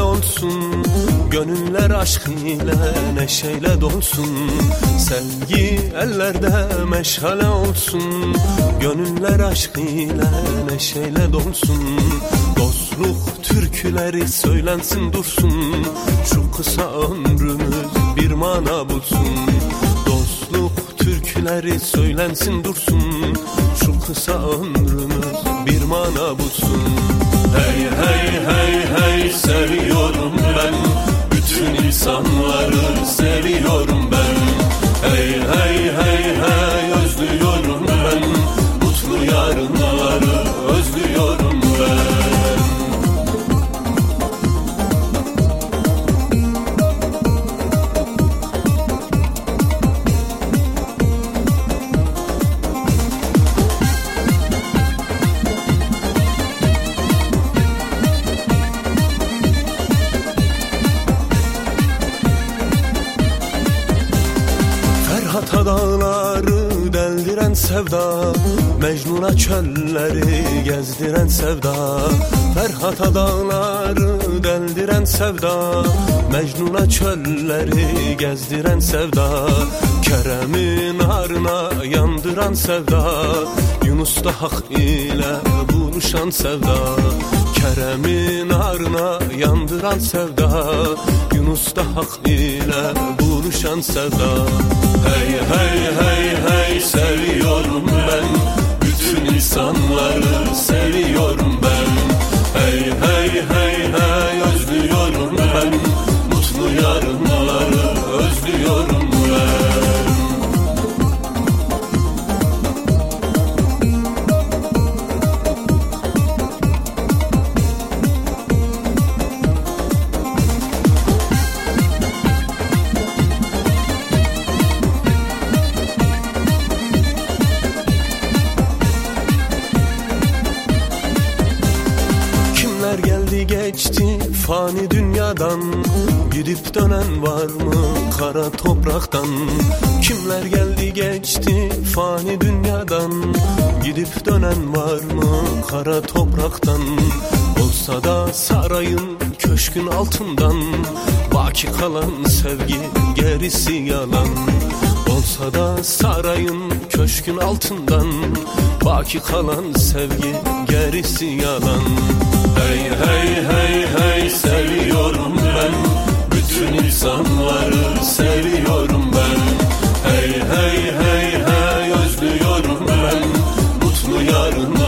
olsun Gönüller aşk ile neşeyle dolsun. Sevgi ellerde meşale olsun Gönüller aşk ile neşeyle dolsun. Dostluk türküleri söylensin dursun Şu kısa ömrümüz bir mana bulsun. Dostluk türküleri söylensin dursun Şu kısa ömrümüz bir mana bulsun insanları seviyorum ben Ferhat'a dağları deldiren sevda Mecnun'a çölleri gezdiren sevda. Ferhat'a dağları deldiren sevda Mecnun'a çölleri gezdiren sevda. Kerem'in arına yandıran sevda Yunus'ta hak ile buluşan sevda Kerem'in arına yandıran sevda Yunus'ta hak ile buluşan sevda. Hey hey hey hey seviyorum ben. Bütün insanları seviyorum ben. Hey hey hey hey özlüyorum ben fani dünyadan Gidip dönen var mı kara topraktan? Kimler geldi geçti fani dünyadan Gidip dönen var mı kara topraktan? Olsa da sarayın köşkün altından Baki kalan sevgi gerisi yalan. Olsa da sarayın köşkün altından Baki kalan sevgi gerisi yalan. Hey hey hey Ben Mutlu yarınları